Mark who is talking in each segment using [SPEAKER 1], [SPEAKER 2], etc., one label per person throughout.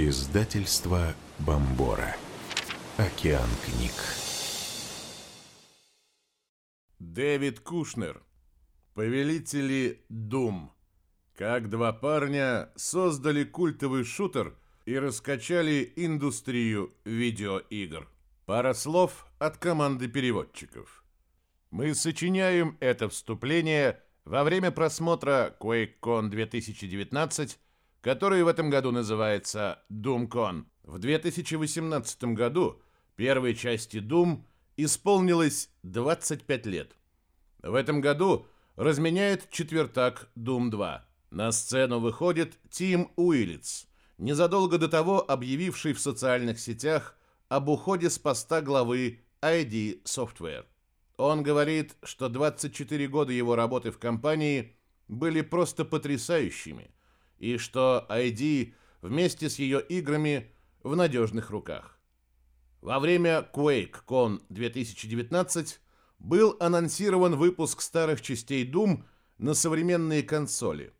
[SPEAKER 1] Издательство Бомбора. Океан книг.
[SPEAKER 2] Дэвид Кушнер. Повелители Дум. Как два парня создали культовый шутер и раскачали индустрию видеоигр. Пара слов от команды переводчиков. Мы сочиняем это вступление во время просмотра QuakeCon 2019 который в этом году называется DoomCon. В 2018 году первой части Doom исполнилось 25 лет. В этом году разменяет четвертак Doom 2. На сцену выходит Тим Уиллиц, незадолго до того объявивший в социальных сетях об уходе с поста главы ID Software. Он говорит, что 24 года его работы в компании были просто потрясающими – и что ID вместе с ее играми в надежных руках. Во время QuakeCon 2019 был анонсирован выпуск старых частей Doom на современные консоли,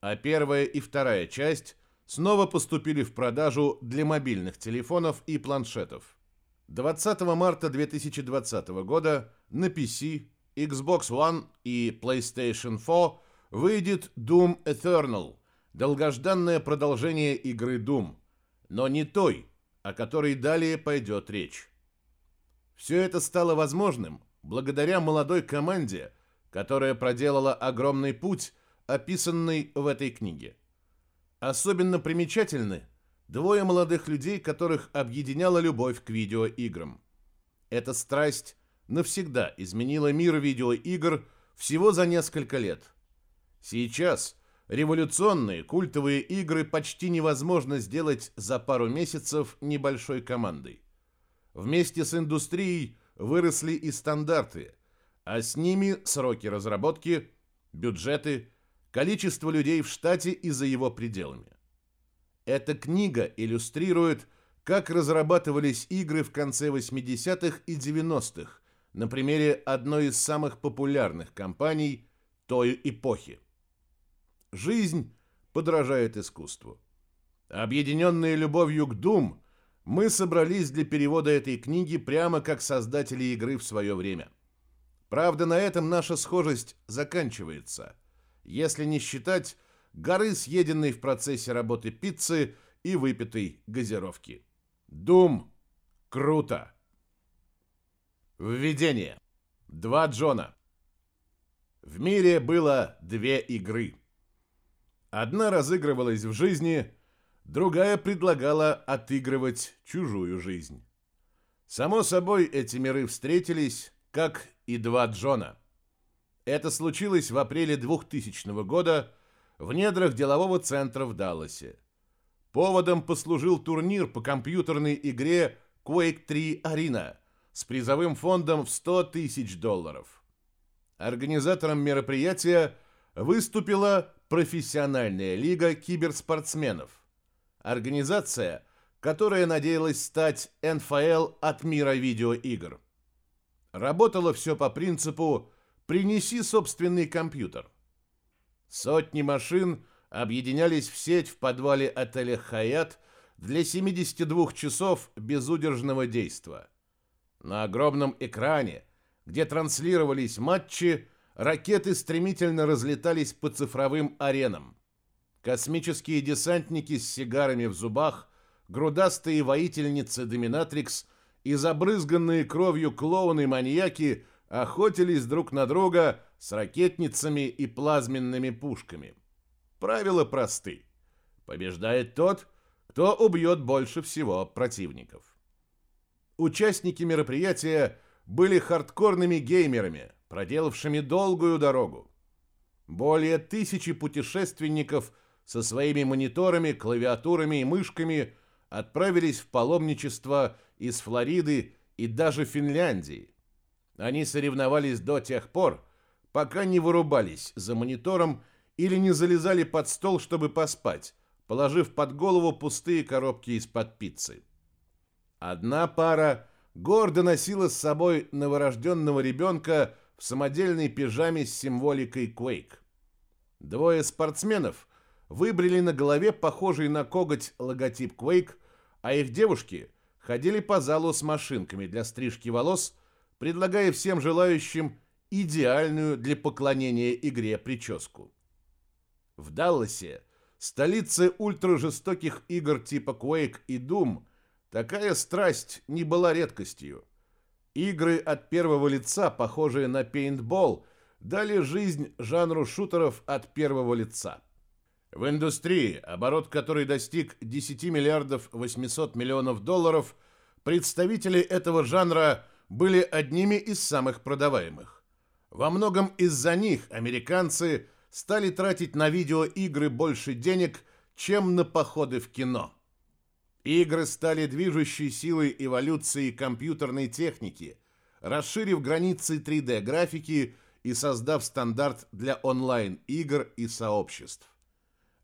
[SPEAKER 2] а первая и вторая часть снова поступили в продажу для мобильных телефонов и планшетов. 20 марта 2020 года на PC, Xbox One и PlayStation 4 выйдет Doom Eternal – долгожданное продолжение игры Doom, но не той, о которой далее пойдет речь. Все это стало возможным благодаря молодой команде, которая проделала огромный путь, описанный в этой книге. Особенно примечательны двое молодых людей, которых объединяла любовь к видеоиграм. Эта страсть навсегда изменила мир видеоигр всего за несколько лет. Сейчас – Революционные культовые игры почти невозможно сделать за пару месяцев небольшой командой. Вместе с индустрией выросли и стандарты, а с ними сроки разработки, бюджеты, количество людей в штате и за его пределами. Эта книга иллюстрирует, как разрабатывались игры в конце 80-х и 90-х на примере одной из самых популярных компаний той эпохи. Жизнь подражает искусству. Объединенные любовью к Doom, мы собрались для перевода этой книги прямо как создатели игры в свое время. Правда, на этом наша схожесть заканчивается, если не считать горы, съеденной в процессе работы пиццы и выпитой газировки. Doom круто! Введение. Два Джона. В мире было две игры – Одна разыгрывалась в жизни, другая предлагала отыгрывать чужую жизнь. Само собой, эти миры встретились, как и два Джона. Это случилось в апреле 2000 года в недрах делового центра в Далласе. Поводом послужил турнир по компьютерной игре Quake 3 Arena с призовым фондом в 100 тысяч долларов. Организатором мероприятия выступила профессиональная лига киберспортсменов. Организация, которая надеялась стать НФЛ от мира видеоигр. Работало все по принципу «принеси собственный компьютер». Сотни машин объединялись в сеть в подвале отеля «Хаят» для 72 часов безудержного действа. На огромном экране, где транслировались матчи, Ракеты стремительно разлетались по цифровым аренам. Космические десантники с сигарами в зубах, грудастые воительницы Доминатрикс и забрызганные кровью клоуны-маньяки охотились друг на друга с ракетницами и плазменными пушками. Правила просты. Побеждает тот, кто убьет больше всего противников. Участники мероприятия были хардкорными геймерами – проделавшими долгую дорогу. Более тысячи путешественников со своими мониторами, клавиатурами и мышками отправились в паломничество из Флориды и даже Финляндии. Они соревновались до тех пор, пока не вырубались за монитором или не залезали под стол, чтобы поспать, положив под голову пустые коробки из-под пиццы. Одна пара гордо носила с собой новорожденного ребенка в самодельной пижаме с символикой Quake. Двое спортсменов выбрили на голове похожий на коготь логотип Quake, а их девушки ходили по залу с машинками для стрижки волос, предлагая всем желающим идеальную для поклонения игре прическу. В Далласе, столице ультражестоких игр типа Quake и Doom, такая страсть не была редкостью. Игры от первого лица, похожие на пейнтбол, дали жизнь жанру шутеров от первого лица. В индустрии, оборот которой достиг 10 миллиардов 800 миллионов долларов, представители этого жанра были одними из самых продаваемых. Во многом из-за них американцы стали тратить на видеоигры больше денег, чем на походы в кино. Игры стали движущей силой эволюции компьютерной техники, расширив границы 3D-графики и создав стандарт для онлайн-игр и сообществ.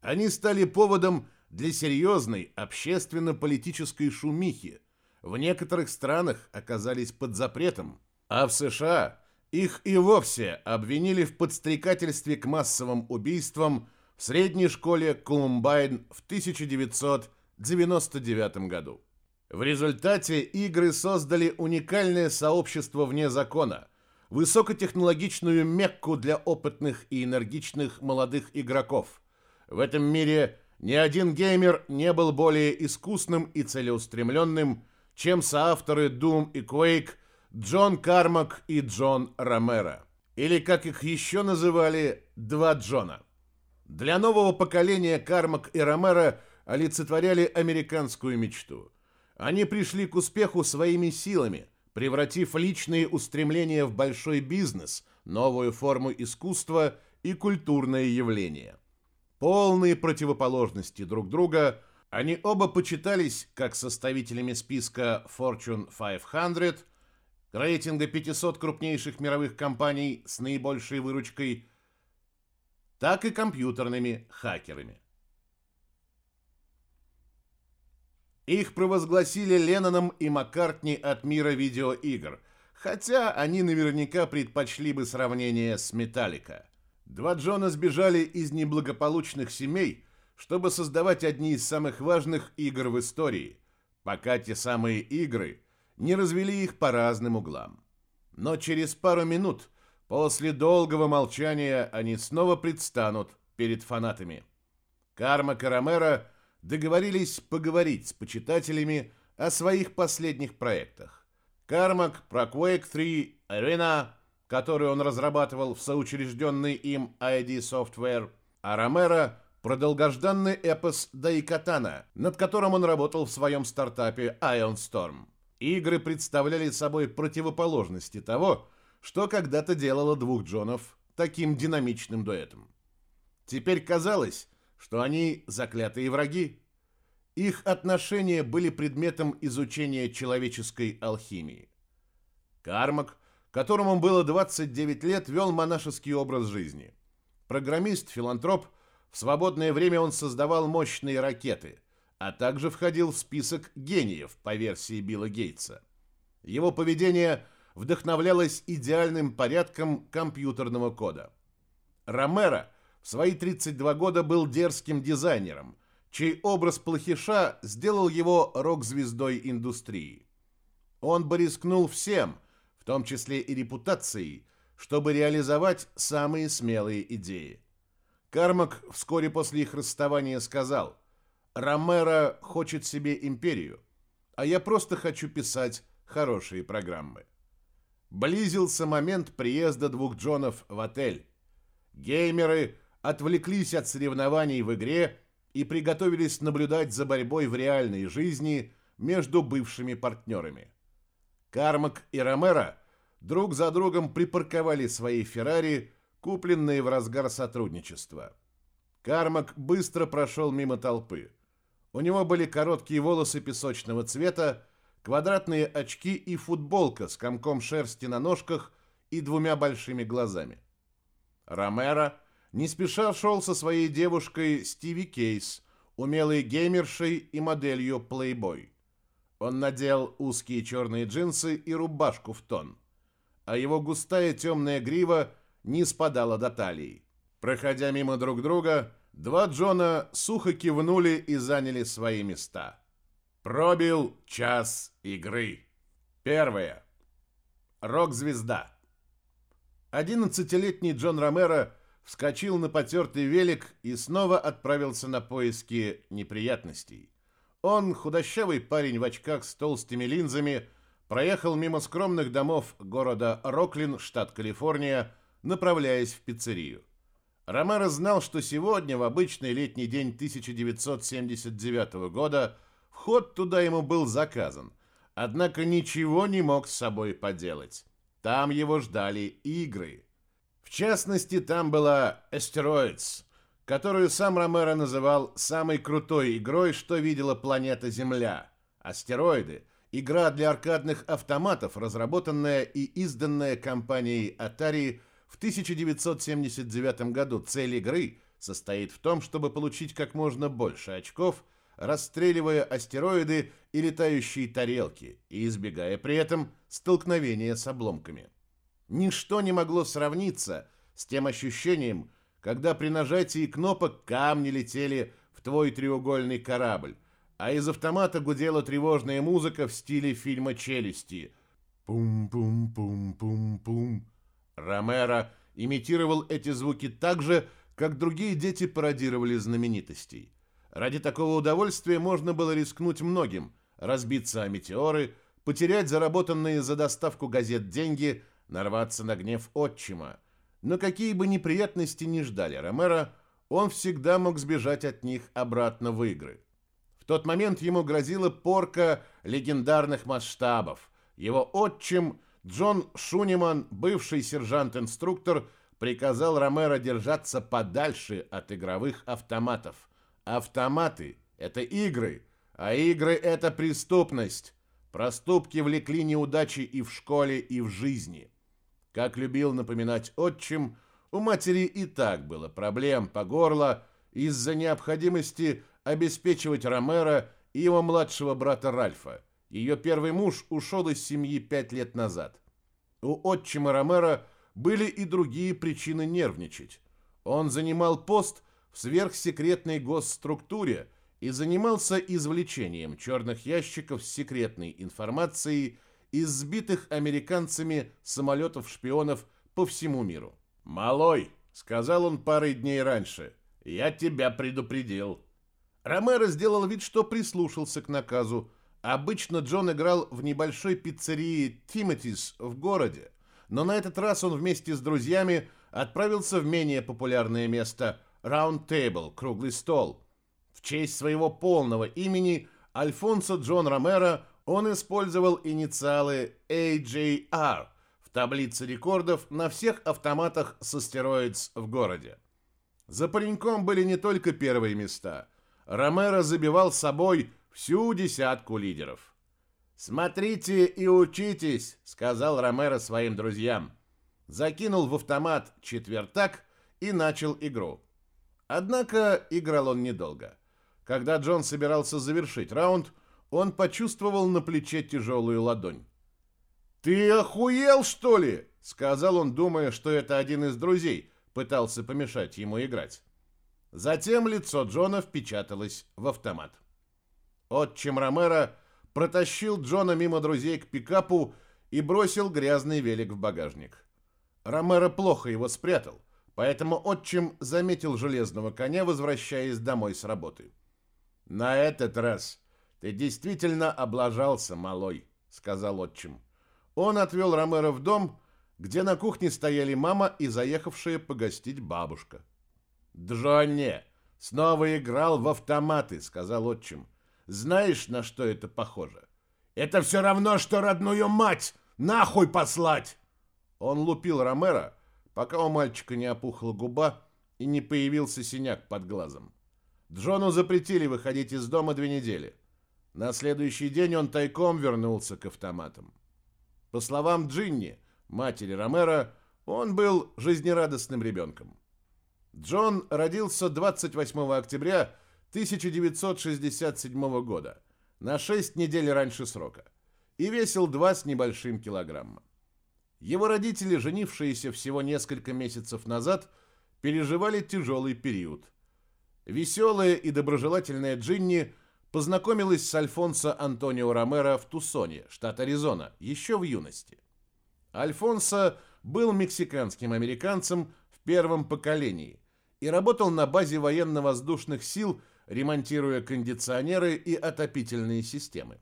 [SPEAKER 2] Они стали поводом для серьезной общественно-политической шумихи. В некоторых странах оказались под запретом, а в США их и вовсе обвинили в подстрекательстве к массовым убийствам в средней школе Колумбайн в 1900 1999 году. В результате игры создали уникальное сообщество вне закона, высокотехнологичную мекку для опытных и энергичных молодых игроков. В этом мире ни один геймер не был более искусным и целеустремленным, чем соавторы Doom и Quake Джон Кармак и Джон Ромеро. Или, как их еще называли, два Джона. Для нового поколения Кармак и Ромеро – олицетворяли американскую мечту. Они пришли к успеху своими силами, превратив личные устремления в большой бизнес, новую форму искусства и культурное явление. Полные противоположности друг друга, они оба почитались как составителями списка Fortune 500, рейтинга 500 крупнейших мировых компаний с наибольшей выручкой, так и компьютерными хакерами. Их провозгласили Ленноном и Маккартни от мира видеоигр, хотя они наверняка предпочли бы сравнение с Металлика. Два Джона сбежали из неблагополучных семей, чтобы создавать одни из самых важных игр в истории, пока те самые игры не развели их по разным углам. Но через пару минут, после долгого молчания, они снова предстанут перед фанатами. Карма Карамера – договорились поговорить с почитателями о своих последних проектах. Кармак про Quake 3 Arena, который он разрабатывал в соучрежденный им ID Software, а Ромеро про долгожданный эпос Дайкатана, над которым он работал в своем стартапе Ion Storm. Игры представляли собой противоположности того, что когда-то делало двух Джонов таким динамичным дуэтом. Теперь казалось, что они заклятые враги. Их отношения были предметом изучения человеческой алхимии. Кармак, которому было 29 лет, вел монашеский образ жизни. Программист, филантроп, в свободное время он создавал мощные ракеты, а также входил в список гениев по версии Билла Гейтса. Его поведение вдохновлялось идеальным порядком компьютерного кода. Ромеро – в свои 32 года был дерзким дизайнером, чей образ плохиша сделал его рок-звездой индустрии. Он бы рискнул всем, в том числе и репутацией, чтобы реализовать самые смелые идеи. Кармак вскоре после их расставания сказал, «Ромеро хочет себе империю, а я просто хочу писать хорошие программы». Близился момент приезда двух Джонов в отель. Геймеры отвлеклись от соревнований в игре и приготовились наблюдать за борьбой в реальной жизни между бывшими партнерами. Кармак и Ромеро друг за другом припарковали свои Феррари, купленные в разгар сотрудничества. Кармак быстро прошел мимо толпы. У него были короткие волосы песочного цвета, квадратные очки и футболка с комком шерсти на ножках и двумя большими глазами. Ромеро не спеша шел со своей девушкой Стиви Кейс, умелой геймершей и моделью Playboy. Он надел узкие черные джинсы и рубашку в тон, а его густая темная грива не спадала до талии. Проходя мимо друг друга, два Джона сухо кивнули и заняли свои места. Пробил час игры. Первое. Рок-звезда. Одиннадцатилетний Джон Ромеро вскочил на потертый велик и снова отправился на поиски неприятностей. Он, худощавый парень в очках с толстыми линзами, проехал мимо скромных домов города Роклин, штат Калифорния, направляясь в пиццерию. Ромеро знал, что сегодня, в обычный летний день 1979 года, вход туда ему был заказан, однако ничего не мог с собой поделать. Там его ждали игры. Частности, там была Asteroids, которую сам Ромеро называл самой крутой игрой, что видела планета Земля. Астероиды – игра для аркадных автоматов, разработанная и изданная компанией Atari в 1979 году. Цель игры состоит в том, чтобы получить как можно больше очков, расстреливая астероиды и летающие тарелки, и избегая при этом столкновения с обломками. Ничто не могло сравниться с тем ощущением, когда при нажатии кнопок камни летели в твой треугольный корабль, а из автомата гудела тревожная музыка в стиле фильма «Челюсти». Пум-пум-пум-пум-пум. Ромеро имитировал эти звуки так же, как другие дети пародировали знаменитостей. Ради такого удовольствия можно было рискнуть многим, разбиться о метеоры, потерять заработанные за доставку газет деньги, нарваться на гнев отчима. Но какие бы неприятности ни ждали Ромеро, он всегда мог сбежать от них обратно в игры. В тот момент ему грозила порка легендарных масштабов. Его отчим Джон Шуниман, бывший сержант-инструктор, приказал Ромеро держаться подальше от игровых автоматов. Автоматы – это игры, а игры – это преступность. Проступки влекли неудачи и в школе, и в жизни. Как любил напоминать отчим, у матери и так было проблем по горло из-за необходимости обеспечивать Ромеро и его младшего брата Ральфа. Ее первый муж ушел из семьи пять лет назад. У отчима Ромеро были и другие причины нервничать. Он занимал пост в сверхсекретной госструктуре и занимался извлечением черных ящиков с секретной информацией из сбитых американцами самолетов-шпионов по всему миру. «Малой», — сказал он парой дней раньше, — «я тебя предупредил». Ромеро сделал вид, что прислушался к наказу. Обычно Джон играл в небольшой пиццерии «Тимотис» в городе, но на этот раз он вместе с друзьями отправился в менее популярное место «Round Table» — круглый стол. В честь своего полного имени Альфонсо Джон Ромеро он использовал инициалы AJR в таблице рекордов на всех автоматах с астероидс в городе. За пареньком были не только первые места. Ромеро забивал собой всю десятку лидеров. «Смотрите и учитесь», — сказал Ромеро своим друзьям. Закинул в автомат четвертак и начал игру. Однако играл он недолго. Когда Джон собирался завершить раунд, он почувствовал на плече тяжелую ладонь. «Ты охуел, что ли?» — сказал он, думая, что это один из друзей, пытался помешать ему играть. Затем лицо Джона впечаталось в автомат. Отчим Ромеро протащил Джона мимо друзей к пикапу и бросил грязный велик в багажник. Ромеро плохо его спрятал, поэтому отчим заметил железного коня, возвращаясь домой с работы. На этот раз «Ты действительно облажался, малой», — сказал отчим. Он отвел Ромеро в дом, где на кухне стояли мама и заехавшая погостить бабушка. «Джонни снова играл в автоматы», — сказал отчим. «Знаешь, на что это похоже?» «Это все равно, что родную мать нахуй послать!» Он лупил Ромеро, пока у мальчика не опухла губа и не появился синяк под глазом. Джону запретили выходить из дома две недели. На следующий день он тайком вернулся к автоматам. По словам Джинни, матери Ромеро, он был жизнерадостным ребенком. Джон родился 28 октября 1967 года, на 6 недель раньше срока, и весил 2 с небольшим килограмма. Его родители, женившиеся всего несколько месяцев назад, переживали тяжелый период. Веселая и доброжелательная Джинни познакомилась с Альфонсо Антонио Ромеро в Тусоне, штат Аризона, еще в юности. Альфонсо был мексиканским американцем в первом поколении и работал на базе военно-воздушных сил, ремонтируя кондиционеры и отопительные системы.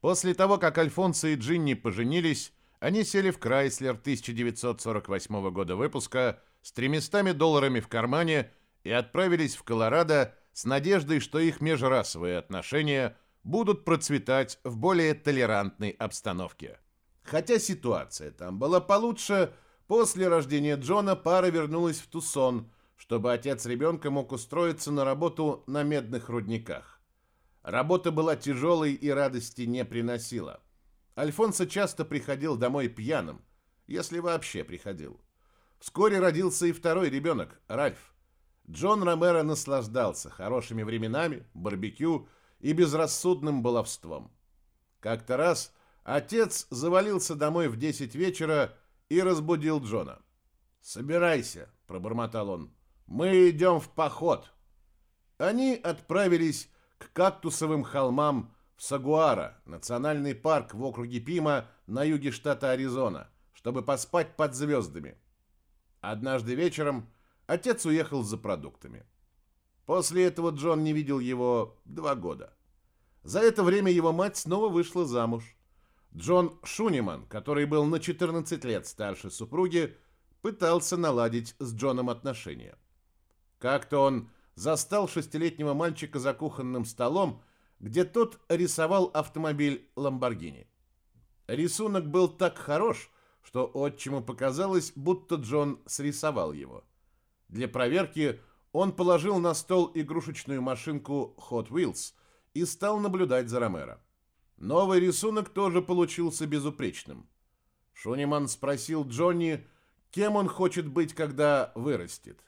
[SPEAKER 2] После того, как Альфонсо и Джинни поженились, они сели в Крайслер 1948 года выпуска с 300 долларами в кармане и отправились в Колорадо с надеждой, что их межрасовые отношения будут процветать в более толерантной обстановке. Хотя ситуация там была получше, после рождения Джона пара вернулась в Тусон, чтобы отец ребенка мог устроиться на работу на медных рудниках. Работа была тяжелой и радости не приносила. Альфонсо часто приходил домой пьяным, если вообще приходил. Вскоре родился и второй ребенок, Ральф. Джон Ромеро наслаждался хорошими временами, барбекю и безрассудным баловством. Как-то раз отец завалился домой в 10 вечера и разбудил Джона. «Собирайся», — пробормотал он, — «мы идем в поход». Они отправились к кактусовым холмам в Сагуара, национальный парк в округе Пима на юге штата Аризона, чтобы поспать под звездами. Однажды вечером отец уехал за продуктами. После этого Джон не видел его два года. За это время его мать снова вышла замуж. Джон Шуниман, который был на 14 лет старше супруги, пытался наладить с Джоном отношения. Как-то он застал шестилетнего мальчика за кухонным столом, где тот рисовал автомобиль «Ламборгини». Рисунок был так хорош, что отчиму показалось, будто Джон срисовал его. Для проверки он положил на стол игрушечную машинку Hot Wheels и стал наблюдать за Ромеро. Новый рисунок тоже получился безупречным. Шуниман спросил Джонни, кем он хочет быть, когда вырастет.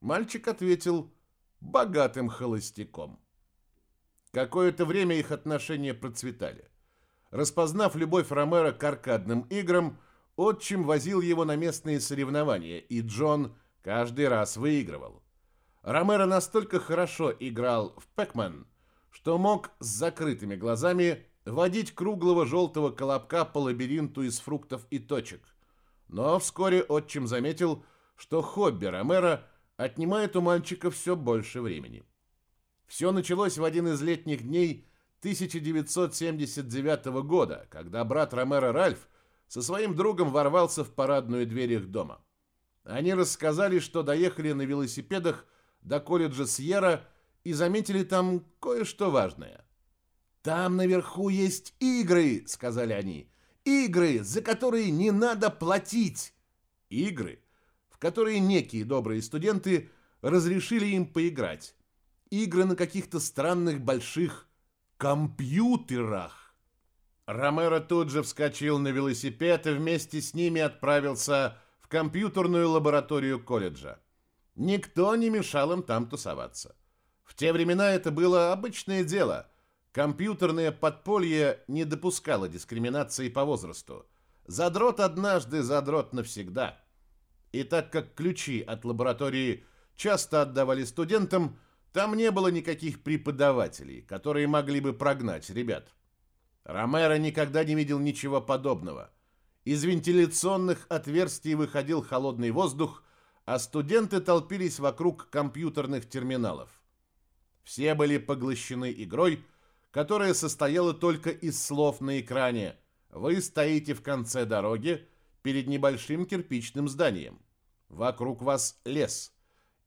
[SPEAKER 2] Мальчик ответил «богатым холостяком». Какое-то время их отношения процветали. Распознав любовь Ромеро к аркадным играм, отчим возил его на местные соревнования, и Джон каждый раз выигрывал. Ромеро настолько хорошо играл в Пэкман, что мог с закрытыми глазами водить круглого желтого колобка по лабиринту из фруктов и точек. Но вскоре отчим заметил, что хобби Ромеро отнимает у мальчика все больше времени. Все началось в один из летних дней 1979 года, когда брат Ромеро Ральф со своим другом ворвался в парадную дверь их дома. Они рассказали, что доехали на велосипедах до колледжа Сьерра и заметили там кое-что важное. «Там наверху есть игры», — сказали они. «Игры, за которые не надо платить». Игры, в которые некие добрые студенты разрешили им поиграть игры на каких-то странных больших компьютерах. Ромеро тут же вскочил на велосипед и вместе с ними отправился компьютерную лабораторию колледжа. Никто не мешал им там тусоваться. В те времена это было обычное дело. Компьютерное подполье не допускало дискриминации по возрасту. Задрот однажды, задрот навсегда. И так как ключи от лаборатории часто отдавали студентам, там не было никаких преподавателей, которые могли бы прогнать ребят. Ромеро никогда не видел ничего подобного. Из вентиляционных отверстий выходил холодный воздух, а студенты толпились вокруг компьютерных терминалов. Все были поглощены игрой, которая состояла только из слов на экране. Вы стоите в конце дороги перед небольшим кирпичным зданием. Вокруг вас лес –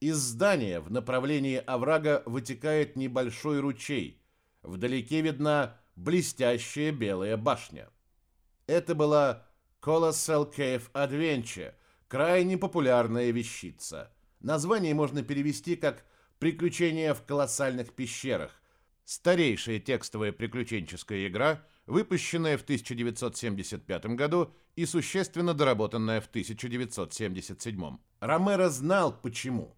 [SPEAKER 2] из здания в направлении оврага вытекает небольшой ручей. Вдалеке видна блестящая белая башня. Это была Colossal Cave Adventure, крайне популярная вещица. Название можно перевести как «Приключения в колоссальных пещерах», старейшая текстовая приключенческая игра, выпущенная в 1975 году и существенно доработанная в 1977. Ромеро знал почему.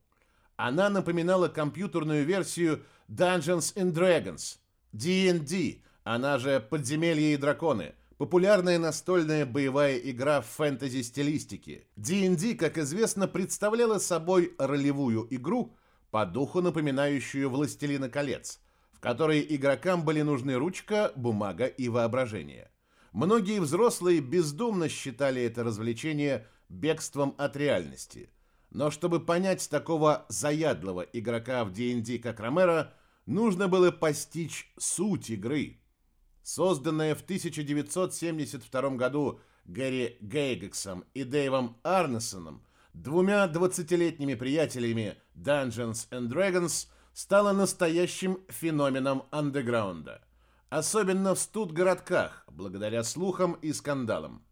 [SPEAKER 2] Она напоминала компьютерную версию Dungeons and Dragons, D&D, она же «Подземелья и драконы», популярная настольная боевая игра в фэнтези-стилистике. D&D, как известно, представляла собой ролевую игру, по духу напоминающую «Властелина колец», в которой игрокам были нужны ручка, бумага и воображение. Многие взрослые бездумно считали это развлечение бегством от реальности. Но чтобы понять такого заядлого игрока в D&D, как Ромеро, нужно было постичь суть игры. Созданная в 1972 году Гэри Гейгексом и Дэйвом Арнесоном, двумя 20-летними приятелями Dungeons and Dragons, стала настоящим феноменом андеграунда. Особенно в студгородках, благодаря слухам и скандалам.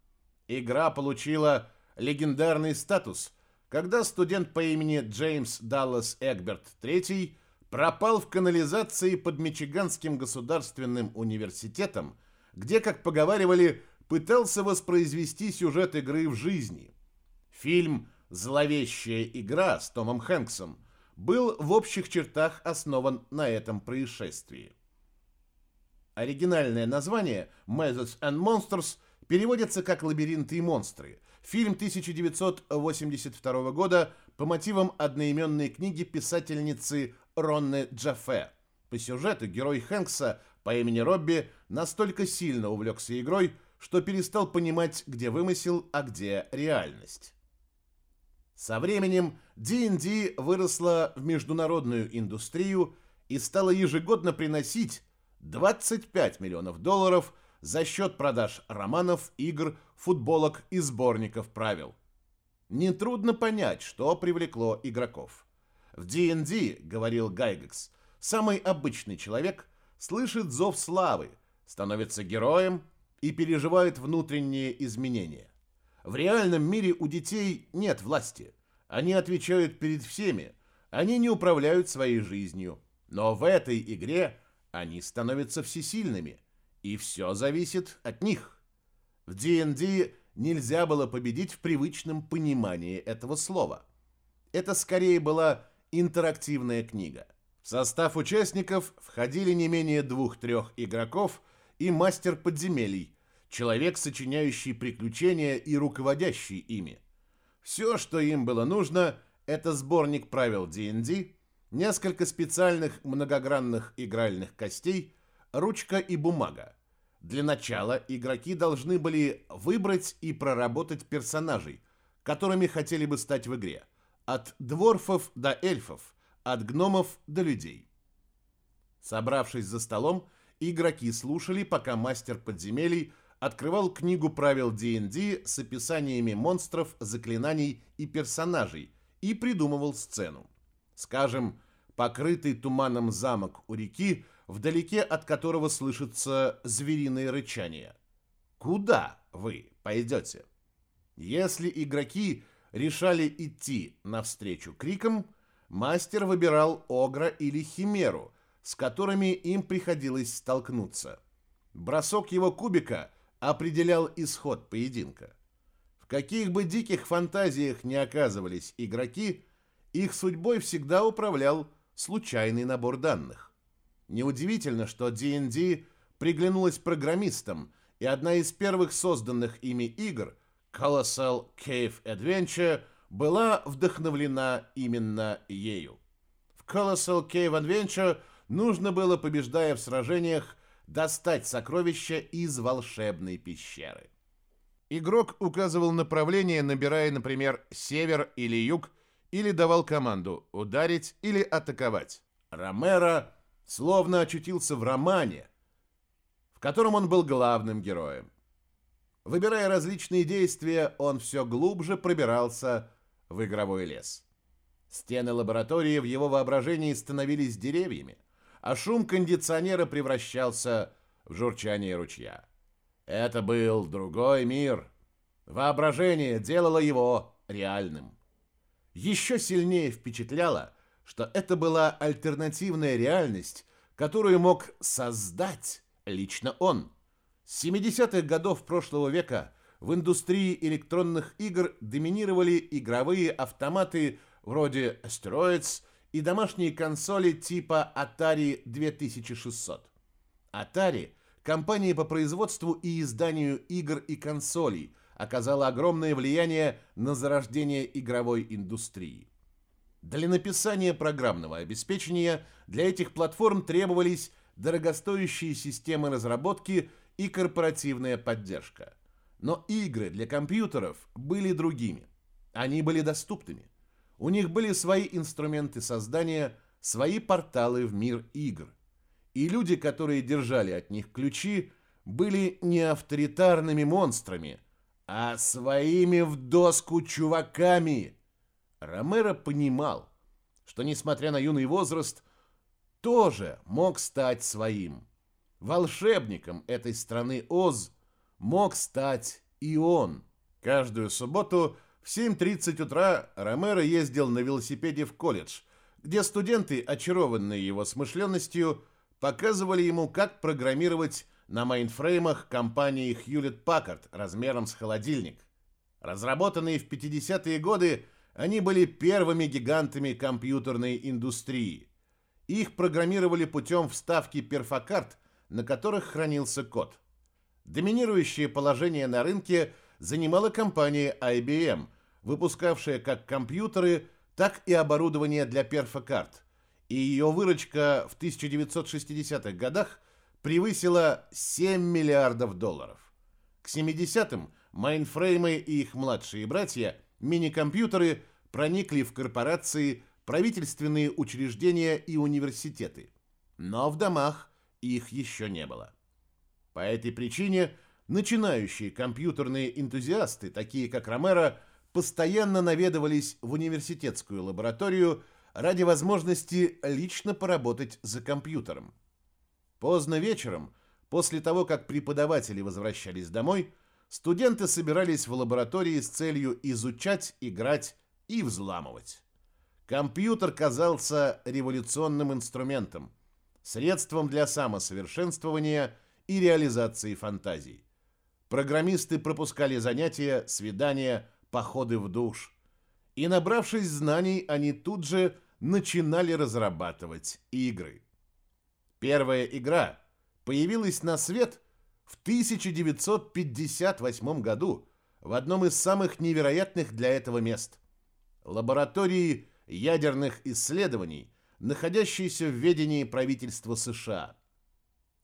[SPEAKER 2] Игра получила легендарный статус, когда студент по имени Джеймс Даллас Эгберт III пропал в канализации под Мичиганским государственным университетом, где, как поговаривали, пытался воспроизвести сюжет игры в жизни. Фильм «Зловещая игра» с Томом Хэнксом был в общих чертах основан на этом происшествии. Оригинальное название «Methods and Monsters» переводится как «Лабиринты и монстры». Фильм 1982 года по мотивам одноименной книги писательницы Ронны Джаффе. По сюжету герой Хэнкса по имени Робби настолько сильно увлекся игрой, что перестал понимать, где вымысел, а где реальность. Со временем D&D выросла в международную индустрию и стала ежегодно приносить 25 миллионов долларов за счет продаж романов, игр, футболок и сборников правил. Нетрудно понять, что привлекло игроков. В D&D, говорил Гайгекс, самый обычный человек слышит зов славы, становится героем и переживает внутренние изменения. В реальном мире у детей нет власти. Они отвечают перед всеми, они не управляют своей жизнью. Но в этой игре они становятся всесильными, и все зависит от них. В D&D нельзя было победить в привычном понимании этого слова. Это скорее была интерактивная книга. В состав участников входили не менее двух-трех игроков и мастер подземелий, человек, сочиняющий приключения и руководящий ими. Все, что им было нужно, это сборник правил D&D, несколько специальных многогранных игральных костей, ручка и бумага. Для начала игроки должны были выбрать и проработать персонажей, которыми хотели бы стать в игре – от дворфов до эльфов, от гномов до людей. Собравшись за столом, игроки слушали, пока мастер подземелий открывал книгу правил D&D с описаниями монстров, заклинаний и персонажей и придумывал сцену. Скажем, покрытый туманом замок у реки, вдалеке от которого слышится звериное рычание. Куда вы пойдете? Если игроки решали идти навстречу крикам, мастер выбирал огра или химеру, с которыми им приходилось столкнуться. Бросок его кубика определял исход поединка. В каких бы диких фантазиях ни оказывались игроки, их судьбой всегда управлял случайный набор данных. Неудивительно, что D&D приглянулась программистам, и одна из первых созданных ими игр – Colossal Cave Adventure была вдохновлена именно ею. В Colossal Cave Adventure нужно было, побеждая в сражениях, достать сокровища из волшебной пещеры. Игрок указывал направление, набирая, например, север или юг, или давал команду ударить или атаковать. Ромеро словно очутился в романе, в котором он был главным героем. Выбирая различные действия, он все глубже пробирался в игровой лес. Стены лаборатории в его воображении становились деревьями, а шум кондиционера превращался в журчание ручья. Это был другой мир. Воображение делало его реальным. Еще сильнее впечатляло, что это была альтернативная реальность, которую мог создать лично он – с 70-х годов прошлого века в индустрии электронных игр доминировали игровые автоматы вроде Asteroids и домашние консоли типа Atari 2600. Atari, компания по производству и изданию игр и консолей, оказала огромное влияние на зарождение игровой индустрии. Для написания программного обеспечения для этих платформ требовались дорогостоящие системы разработки и корпоративная поддержка. Но игры для компьютеров были другими. Они были доступными. У них были свои инструменты создания, свои порталы в мир игр. И люди, которые держали от них ключи, были не авторитарными монстрами, а своими в доску чуваками. Ромеро понимал, что, несмотря на юный возраст, тоже мог стать своим. Волшебником этой страны Оз мог стать и он. Каждую субботу в 7.30 утра Ромеро ездил на велосипеде в колледж, где студенты, очарованные его смышленностью, показывали ему, как программировать на мейнфреймах компании Hewlett-Packard размером с холодильник. Разработанные в 50-е годы, они были первыми гигантами компьютерной индустрии. Их программировали путем вставки перфокарт, на которых хранился код. Доминирующее положение на рынке занимала компания IBM, выпускавшая как компьютеры, так и оборудование для перфокарт. И ее выручка в 1960-х годах превысила 7 миллиардов долларов. К 70-м майнфреймы и их младшие братья, мини-компьютеры, проникли в корпорации, правительственные учреждения и университеты. Но в домах их еще не было. По этой причине начинающие компьютерные энтузиасты, такие как Ромеро, постоянно наведывались в университетскую лабораторию ради возможности лично поработать за компьютером. Поздно вечером, после того, как преподаватели возвращались домой, студенты собирались в лаборатории с целью изучать, играть и взламывать. Компьютер казался революционным инструментом, средством для самосовершенствования и реализации фантазий. Программисты пропускали занятия, свидания, походы в душ. И, набравшись знаний, они тут же начинали разрабатывать игры. Первая игра появилась на свет в 1958 году в одном из самых невероятных для этого мест – лаборатории ядерных исследований, находящейся в ведении правительства США.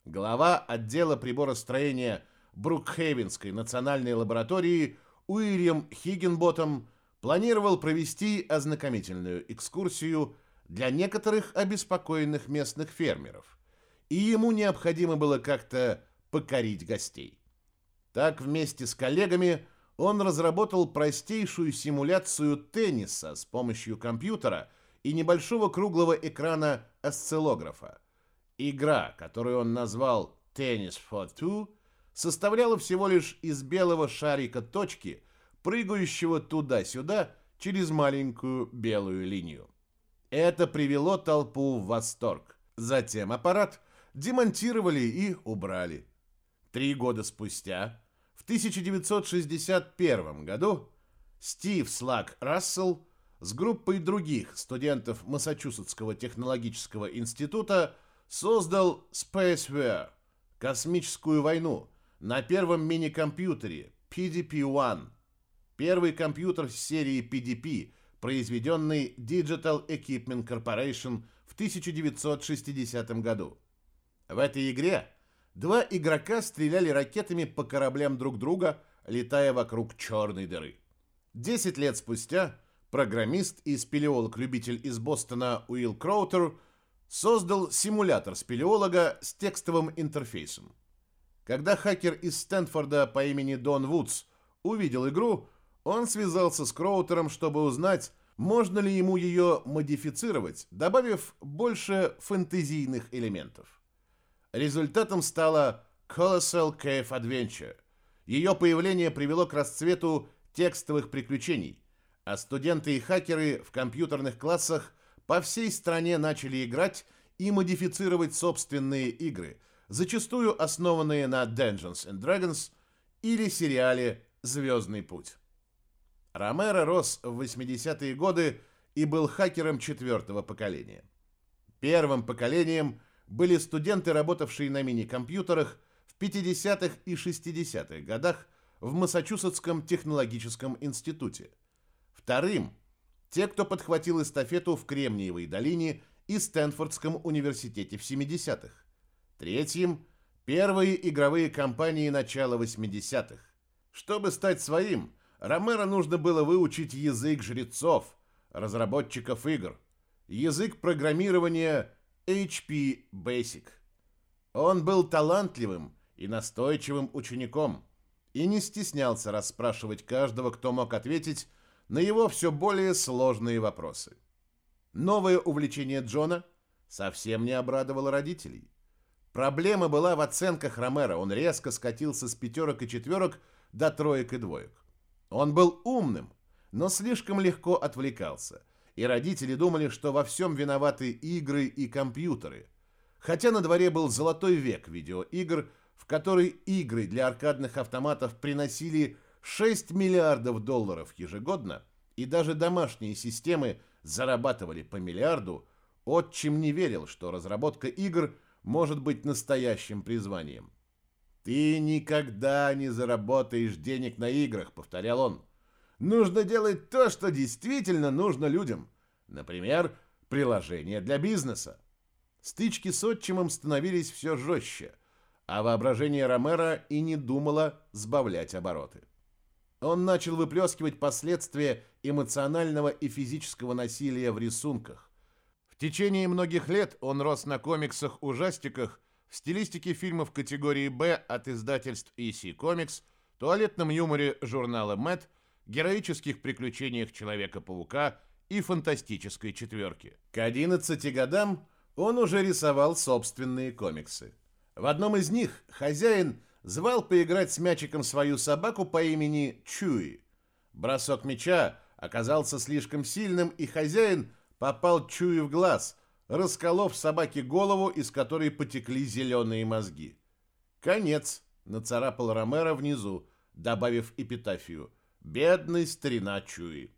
[SPEAKER 2] Глава отдела приборостроения Брукхейвенской национальной лаборатории Уильям Хиггинботом планировал провести ознакомительную экскурсию для некоторых обеспокоенных местных фермеров – и ему необходимо было как-то покорить гостей. Так вместе с коллегами он разработал простейшую симуляцию тенниса с помощью компьютера и небольшого круглого экрана осциллографа. Игра, которую он назвал «Tennis for Two», составляла всего лишь из белого шарика точки, прыгающего туда-сюда через маленькую белую линию. Это привело толпу в восторг. Затем аппарат – демонтировали и убрали. Три года спустя, в 1961 году, Стив Слак Рассел с группой других студентов Массачусетского технологического института создал Spaceware – космическую войну на первом мини-компьютере PDP-1. Первый компьютер серии PDP, произведенный Digital Equipment Corporation в 1960 году. В этой игре два игрока стреляли ракетами по кораблям друг друга, летая вокруг черной дыры. Десять лет спустя программист и спелеолог-любитель из Бостона Уилл Кроутер создал симулятор спелеолога с текстовым интерфейсом. Когда хакер из Стэнфорда по имени Дон Вудс увидел игру, он связался с Кроутером, чтобы узнать, можно ли ему ее модифицировать, добавив больше фэнтезийных элементов. Результатом стала Colossal Cave Adventure. Ее появление привело к расцвету текстовых приключений, а студенты и хакеры в компьютерных классах по всей стране начали играть и модифицировать собственные игры, зачастую основанные на Dungeons and Dragons или сериале «Звездный путь». Ромеро рос в 80-е годы и был хакером четвертого поколения. Первым поколением – были студенты, работавшие на мини-компьютерах в 50-х и 60-х годах в Массачусетском технологическом институте. Вторым те, кто подхватил эстафету в Кремниевой долине и Стэнфордском университете в 70-х. Третьим – первые игровые компании начала 80-х. Чтобы стать своим, Ромеро нужно было выучить язык жрецов, разработчиков игр, язык программирования HP Basic. Он был талантливым и настойчивым учеником и не стеснялся расспрашивать каждого, кто мог ответить на его все более сложные вопросы. Новое увлечение Джона совсем не обрадовало родителей. Проблема была в оценках Ромеро. Он резко скатился с пятерок и четверок до троек и двоек. Он был умным, но слишком легко отвлекался, и родители думали, что во всем виноваты игры и компьютеры. Хотя на дворе был золотой век видеоигр, в который игры для аркадных автоматов приносили 6 миллиардов долларов ежегодно, и даже домашние системы зарабатывали по миллиарду, отчим не верил, что разработка игр может быть настоящим призванием. «Ты никогда не заработаешь денег на играх», — повторял он. «Нужно делать то, что действительно нужно людям. Например, приложение для бизнеса». Стычки с отчимом становились все жестче, а воображение Ромера и не думало сбавлять обороты. Он начал выплескивать последствия эмоционального и физического насилия в рисунках. В течение многих лет он рос на комиксах-ужастиках в стилистике фильмов категории «Б» от издательств EC Comics, туалетном юморе журнала Mad, героических приключениях Человека-паука и фантастической четверки. К 11 годам он уже рисовал собственные комиксы. В одном из них хозяин звал поиграть с мячиком свою собаку по имени Чуи. Бросок мяча оказался слишком сильным, и хозяин попал Чуи в глаз, расколов собаке голову, из которой потекли зеленые мозги. «Конец», — нацарапал Ромеро внизу, добавив эпитафию. «Бедный старина Чуи».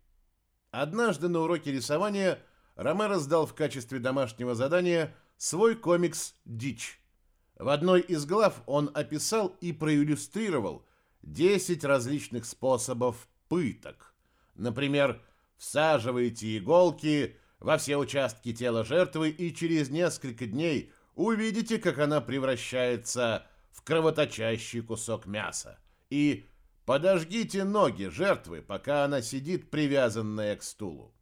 [SPEAKER 2] Однажды на уроке рисования Ромеро сдал в качестве домашнего задания свой комикс «Дичь». В одной из глав он описал и проиллюстрировал 10 различных способов пыток. Например, всаживаете иголки во все участки тела жертвы и через несколько дней увидите, как она превращается в кровоточащий кусок мяса. И подожгите ноги жертвы, пока она сидит привязанная к стулу.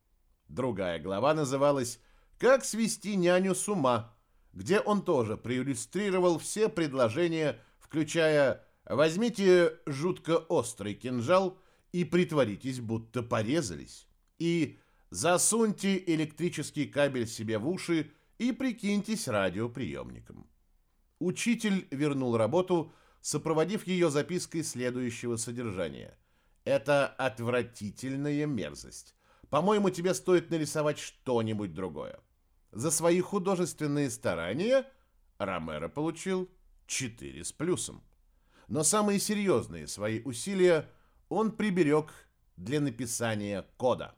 [SPEAKER 2] Другая глава называлась «Как свести няню с ума», где он тоже проиллюстрировал все предложения, включая «возьмите жутко острый кинжал и притворитесь, будто порезались» и «засуньте электрический кабель себе в уши и прикиньтесь радиоприемником». Учитель вернул работу, сопроводив ее запиской следующего содержания. «Это отвратительная мерзость. По-моему, тебе стоит нарисовать что-нибудь другое». За свои художественные старания Ромеро получил 4 с плюсом. Но самые серьезные свои усилия он приберег для написания кода.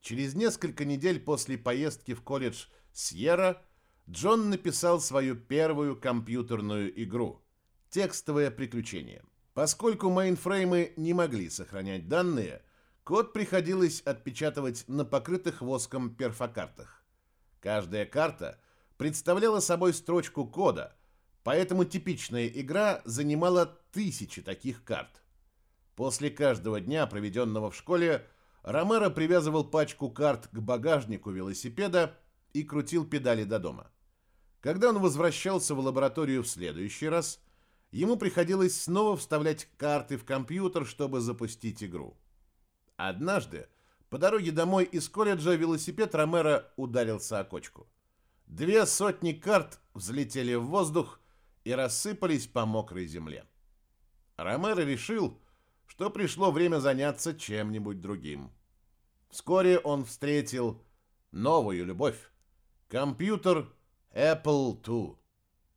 [SPEAKER 2] Через несколько недель после поездки в колледж Сьерра Джон написал свою первую компьютерную игру «Текстовое приключение». Поскольку мейнфреймы не могли сохранять данные, код приходилось отпечатывать на покрытых воском перфокартах. Каждая карта представляла собой строчку кода, поэтому типичная игра занимала тысячи таких карт. После каждого дня, проведенного в школе, Ромеро привязывал пачку карт к багажнику велосипеда и крутил педали до дома. Когда он возвращался в лабораторию в следующий раз, ему приходилось снова вставлять карты в компьютер, чтобы запустить игру. Однажды по дороге домой из колледжа велосипед Ромеро ударился о кочку. Две сотни карт взлетели в воздух и рассыпались по мокрой земле. Ромеро решил, что пришло время заняться чем-нибудь другим. Вскоре он встретил новую любовь – компьютер Apple II.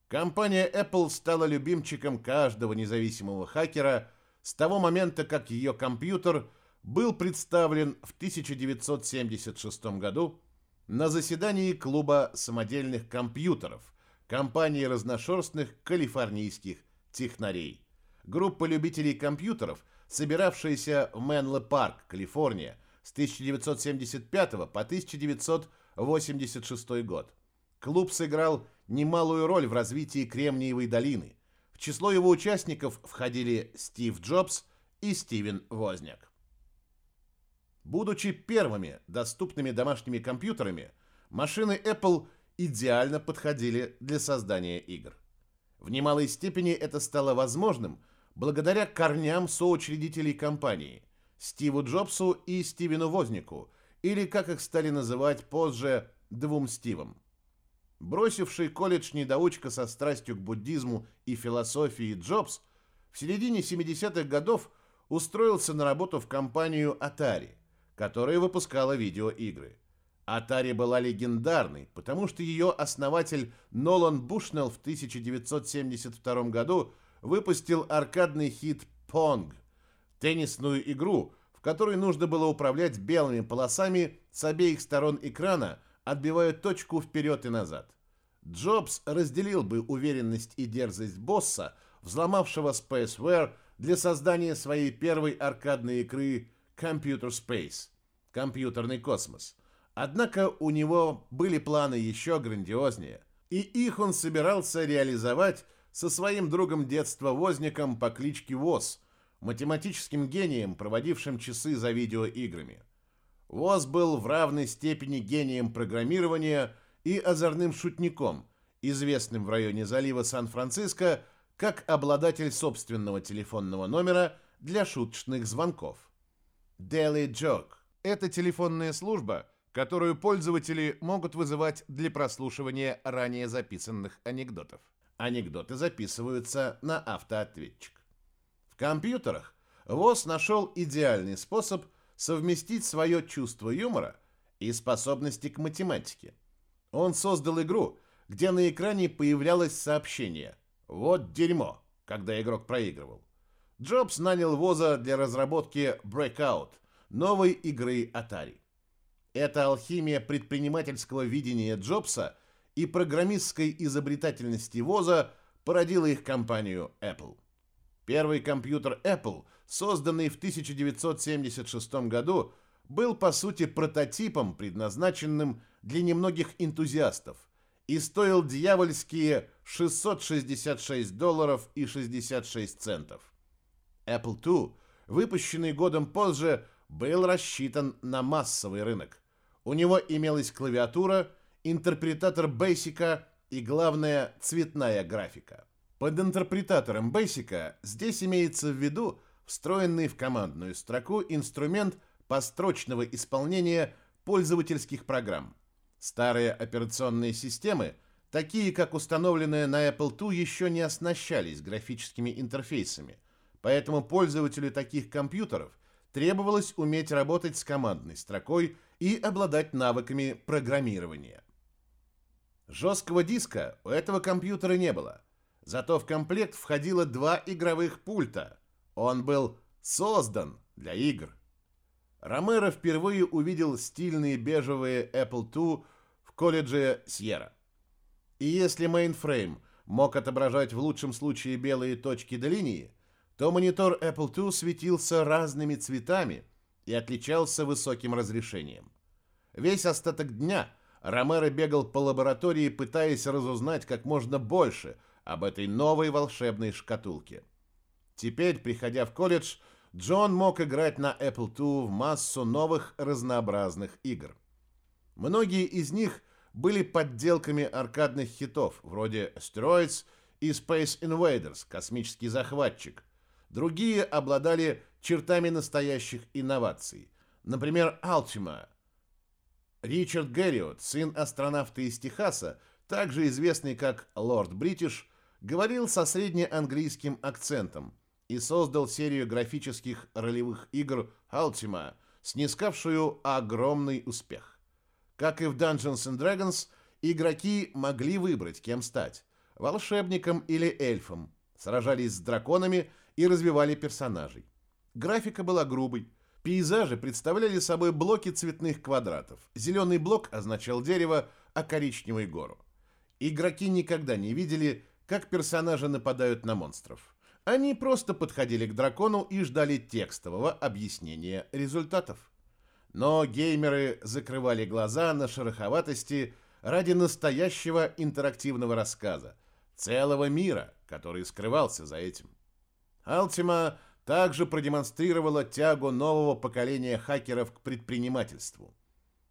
[SPEAKER 2] Компания Apple стала любимчиком каждого независимого хакера с того момента, как ее компьютер – был представлен в 1976 году на заседании клуба самодельных компьютеров компании разношерстных калифорнийских технарей. Группа любителей компьютеров, собиравшаяся в Менло Парк, Калифорния, с 1975 по 1986 год. Клуб сыграл немалую роль в развитии Кремниевой долины. В число его участников входили Стив Джобс и Стивен Возняк. Будучи первыми доступными домашними компьютерами, машины Apple идеально подходили для создания игр. В немалой степени это стало возможным благодаря корням соучредителей компании Стиву Джобсу и Стивену Вознику, или, как их стали называть позже, двум Стивам. Бросивший колледж недоучка со страстью к буддизму и философии Джобс в середине 70-х годов устроился на работу в компанию Atari, которая выпускала видеоигры. Atari была легендарной, потому что ее основатель Нолан Бушнелл в 1972 году выпустил аркадный хит Pong, теннисную игру, в которой нужно было управлять белыми полосами с обеих сторон экрана, отбивая точку вперед и назад. Джобс разделил бы уверенность и дерзость босса, взломавшего Spaceware для создания своей первой аркадной игры Computer Space – компьютерный космос. Однако у него были планы еще грандиознее, и их он собирался реализовать со своим другом детства Возником по кличке Воз, математическим гением, проводившим часы за видеоиграми. Воз был в равной степени гением программирования и озорным шутником, известным в районе залива Сан-Франциско как обладатель собственного телефонного номера для шуточных звонков. Daily Joke – это телефонная служба, которую пользователи могут вызывать для прослушивания ранее записанных анекдотов. Анекдоты записываются на автоответчик. В компьютерах ВОЗ нашел идеальный способ совместить свое чувство юмора и способности к математике. Он создал игру, где на экране появлялось сообщение «Вот дерьмо», когда игрок проигрывал. Джобс нанял ВОЗа для разработки Breakout, новой игры Atari. Эта алхимия предпринимательского видения Джобса и программистской изобретательности ВОЗа породила их компанию Apple. Первый компьютер Apple, созданный в 1976 году, был по сути прототипом, предназначенным для немногих энтузиастов, и стоил дьявольские 666 долларов и 66 центов. Apple II, выпущенный годом позже, был рассчитан на массовый рынок. У него имелась клавиатура, интерпретатор Basic и, главное, цветная графика. Под интерпретатором Basic здесь имеется в виду встроенный в командную строку инструмент построчного исполнения пользовательских программ. Старые операционные системы, такие как установленные на Apple II, еще не оснащались графическими интерфейсами, поэтому пользователю таких компьютеров требовалось уметь работать с командной строкой и обладать навыками программирования. Жесткого диска у этого компьютера не было, зато в комплект входило два игровых пульта. Он был создан для игр. Ромеро впервые увидел стильные бежевые Apple II в колледже Сьерра. И если мейнфрейм мог отображать в лучшем случае белые точки да линии, то монитор Apple II светился разными цветами и отличался высоким разрешением. Весь остаток дня Ромеро бегал по лаборатории, пытаясь разузнать как можно больше об этой новой волшебной шкатулке. Теперь, приходя в колледж, Джон мог играть на Apple II в массу новых разнообразных игр. Многие из них были подделками аркадных хитов, вроде Asteroids и Space Invaders, космический захватчик. Другие обладали чертами настоящих инноваций. Например, Ultima. Ричард Гэриот, сын астронавта из Техаса, также известный как Лорд Бритиш, говорил со среднеанглийским акцентом – и создал серию графических ролевых игр Ultima, снискавшую огромный успех. Как и в Dungeons and Dragons, игроки могли выбрать, кем стать – волшебником или эльфом, сражались с драконами и развивали персонажей. Графика была грубой. Пейзажи представляли собой блоки цветных квадратов. Зеленый блок означал дерево, а коричневый – гору. Игроки никогда не видели, как персонажи нападают на монстров. Они просто подходили к дракону и ждали текстового объяснения результатов. но геймеры закрывали глаза на шероховатости ради настоящего интерактивного рассказа, целого мира, который скрывался за этим. Ultima также продемонстрировала тягу нового поколения хакеров к предпринимательству.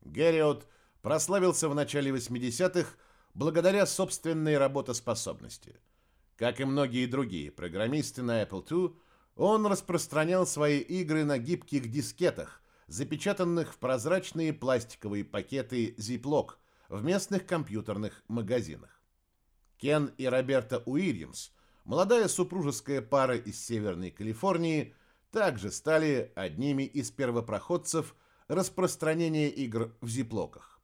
[SPEAKER 2] Гэриот прославился в начале 80-х благодаря собственной работоспособности. Как и многие другие программисты на Apple II, он распространял свои игры на гибких дискетах, запечатанных в прозрачные пластиковые пакеты Ziploc в местных компьютерных магазинах. Кен и Роберта Уильямс, молодая супружеская пара из Северной Калифорнии, также стали одними из первопроходцев распространения игр в зиплоках.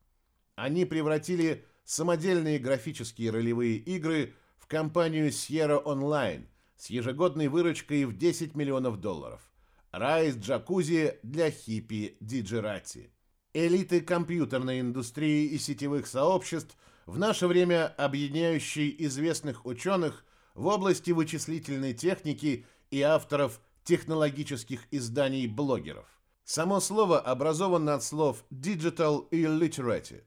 [SPEAKER 2] Они превратили самодельные графические ролевые игры в компанию Sierra Online с ежегодной выручкой в 10 миллионов долларов. Рай джакузи для хиппи диджерати. Элиты компьютерной индустрии и сетевых сообществ, в наше время объединяющие известных ученых в области вычислительной техники и авторов технологических изданий-блогеров. Само слово образовано от слов «digital» и «literati».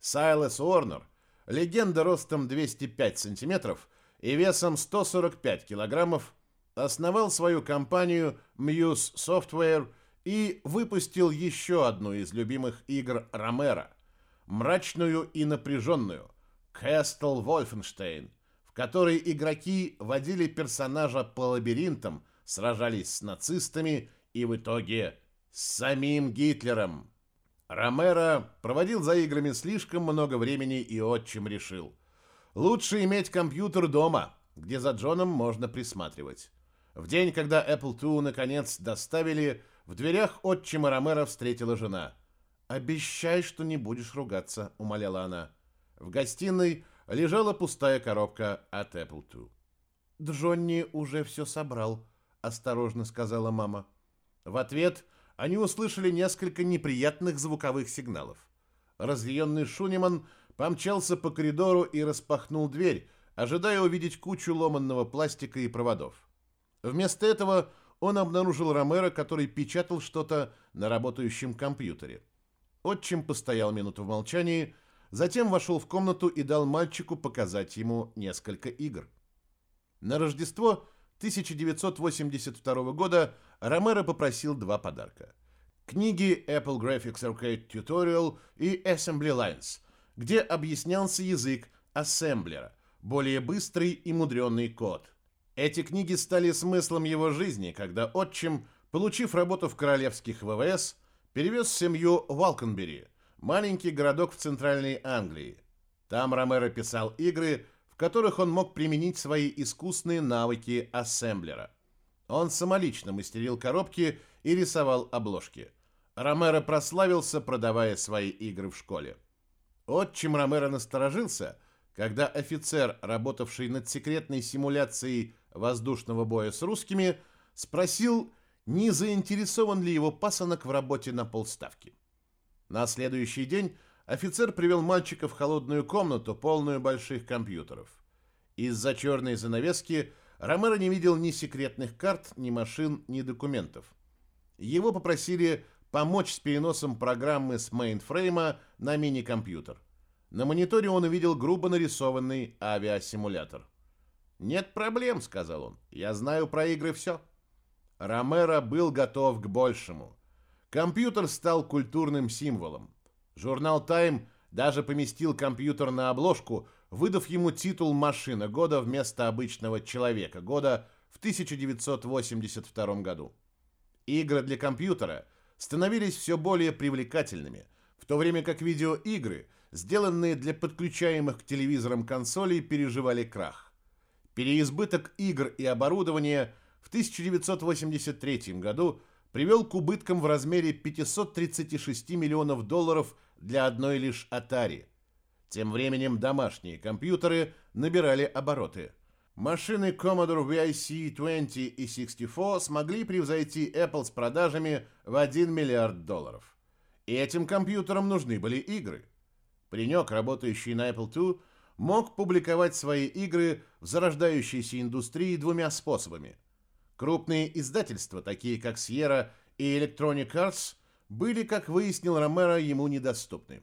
[SPEAKER 2] Сайлес Уорнер, легенда ростом 205 сантиметров и весом 145 килограммов, основал свою компанию Muse Software и выпустил еще одну из любимых игр Ромера – мрачную и напряженную Castle Wolfenstein, которой игроки водили персонажа по лабиринтам, сражались с нацистами и в итоге с самим Гитлером. Ромеро проводил за играми слишком много времени и отчим решил. Лучше иметь компьютер дома, где за Джоном можно присматривать. В день, когда Apple II наконец доставили, в дверях отчима Ромеро встретила жена. «Обещай, что не будешь ругаться», — умоляла она. В гостиной лежала пустая коробка от Apple II. «Джонни уже все собрал», — осторожно сказала мама. В ответ — они услышали несколько неприятных звуковых сигналов. Разъяренный Шуниман помчался по коридору и распахнул дверь, ожидая увидеть кучу ломанного пластика и проводов. Вместо этого он обнаружил Ромеро, который печатал что-то на работающем компьютере. Отчим постоял минуту в молчании, затем вошел в комнату и дал мальчику показать ему несколько игр. На Рождество 1982 года Ромеро попросил два подарка. Книги Apple Graphics Arcade Tutorial и Assembly Lines, где объяснялся язык ассемблера, более быстрый и мудренный код. Эти книги стали смыслом его жизни, когда отчим, получив работу в королевских ВВС, перевез семью в Алконбери, маленький городок в центральной Англии. Там Ромеро писал игры, в которых он мог применить свои искусные навыки ассемблера. Он самолично мастерил коробки и рисовал обложки. Ромеро прославился, продавая свои игры в школе. Отчим Ромеро насторожился, когда офицер, работавший над секретной симуляцией воздушного боя с русскими, спросил, не заинтересован ли его пасынок в работе на полставки. На следующий день офицер привел мальчика в холодную комнату, полную больших компьютеров. Из-за черной занавески – Ромеро не видел ни секретных карт, ни машин, ни документов. Его попросили помочь с переносом программы с мейнфрейма на мини-компьютер. На мониторе он увидел грубо нарисованный авиасимулятор. «Нет проблем», — сказал он. «Я знаю про игры все». Ромеро был готов к большему. Компьютер стал культурным символом. Журнал Time даже поместил компьютер на обложку, выдав ему титул «Машина года» вместо обычного «Человека года» в 1982 году. Игры для компьютера становились все более привлекательными, в то время как видеоигры, сделанные для подключаемых к телевизорам консолей, переживали крах. Переизбыток игр и оборудования в 1983 году привел к убыткам в размере 536 миллионов долларов для одной лишь Atari – тем временем домашние компьютеры набирали обороты. Машины Commodore VIC-20 и 64 смогли превзойти Apple с продажами в 1 миллиард долларов. И этим компьютерам нужны были игры. Паренек, работающий на Apple II, мог публиковать свои игры в зарождающейся индустрии двумя способами. Крупные издательства, такие как Sierra и Electronic Arts, были, как выяснил Ромеро, ему недоступны.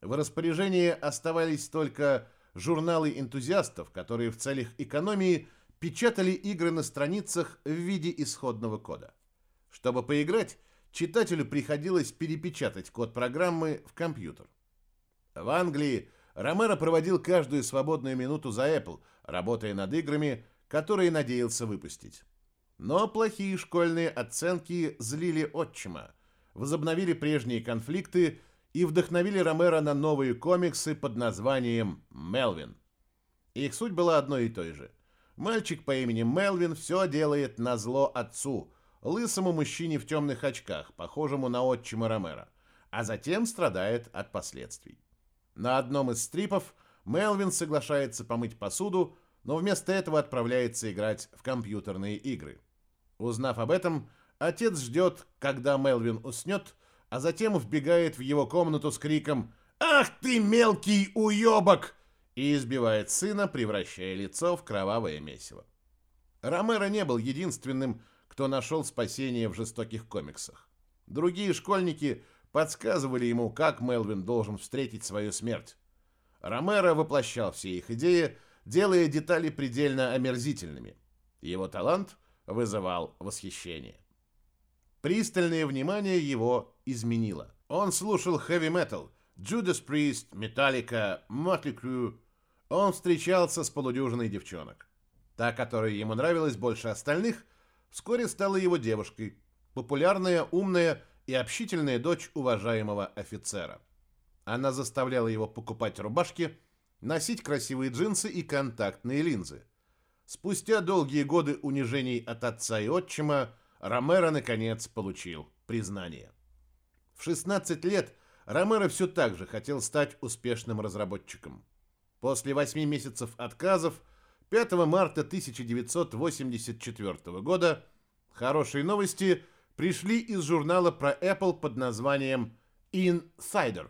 [SPEAKER 2] В распоряжении оставались только журналы энтузиастов, которые в целях экономии печатали игры на страницах в виде исходного кода. Чтобы поиграть, читателю приходилось перепечатать код программы в компьютер. В Англии Ромеро проводил каждую свободную минуту за Apple, работая над играми, которые надеялся выпустить. Но плохие школьные оценки злили отчима, возобновили прежние конфликты и вдохновили Ромеро на новые комиксы под названием «Мелвин». Их суть была одной и той же. Мальчик по имени Мелвин все делает на зло отцу, лысому мужчине в темных очках, похожему на отчима Ромеро, а затем страдает от последствий. На одном из стрипов Мелвин соглашается помыть посуду, но вместо этого отправляется играть в компьютерные игры. Узнав об этом, отец ждет, когда Мелвин уснет, а затем вбегает в его комнату с криком «Ах ты, мелкий уебок!» и избивает сына, превращая лицо в кровавое месиво. Ромеро не был единственным, кто нашел спасение в жестоких комиксах. Другие школьники подсказывали ему, как Мелвин должен встретить свою смерть. Ромеро воплощал все их идеи, делая детали предельно омерзительными. Его талант вызывал восхищение. Пристальное внимание его изменило. Он слушал хэви-метал, Judas Priest, Metallica, Motley Crue. Он встречался с полудюжиной девчонок. Та, которая ему нравилась больше остальных, вскоре стала его девушкой. Популярная, умная и общительная дочь уважаемого офицера. Она заставляла его покупать рубашки, носить красивые джинсы и контактные линзы. Спустя долгие годы унижений от отца и отчима Ромеро, наконец, получил признание. В 16 лет Ромеро все так же хотел стать успешным разработчиком. После 8 месяцев отказов 5 марта 1984 года хорошие новости – пришли из журнала про Apple под названием Insider.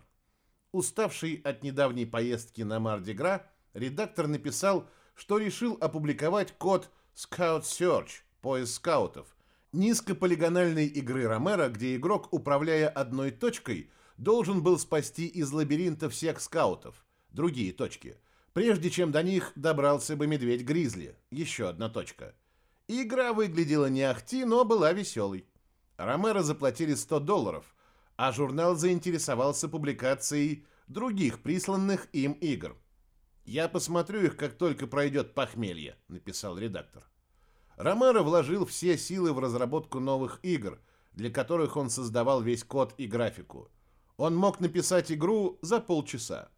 [SPEAKER 2] Уставший от недавней поездки на Марди-Гра, редактор написал, что решил опубликовать код Scout Search, поиск скаутов, низкополигональной игры Ромеро, где игрок, управляя одной точкой, должен был спасти из лабиринта всех скаутов, другие точки, прежде чем до них добрался бы медведь-гризли, еще одна точка. Игра выглядела не ахти, но была веселой. Ромеро заплатили 100 долларов, а журнал заинтересовался публикацией других присланных им игр. «Я посмотрю их, как только пройдет похмелье», — написал редактор. Ромеро вложил все силы в разработку новых игр, для которых он создавал весь код и графику. Он мог написать игру за полчаса.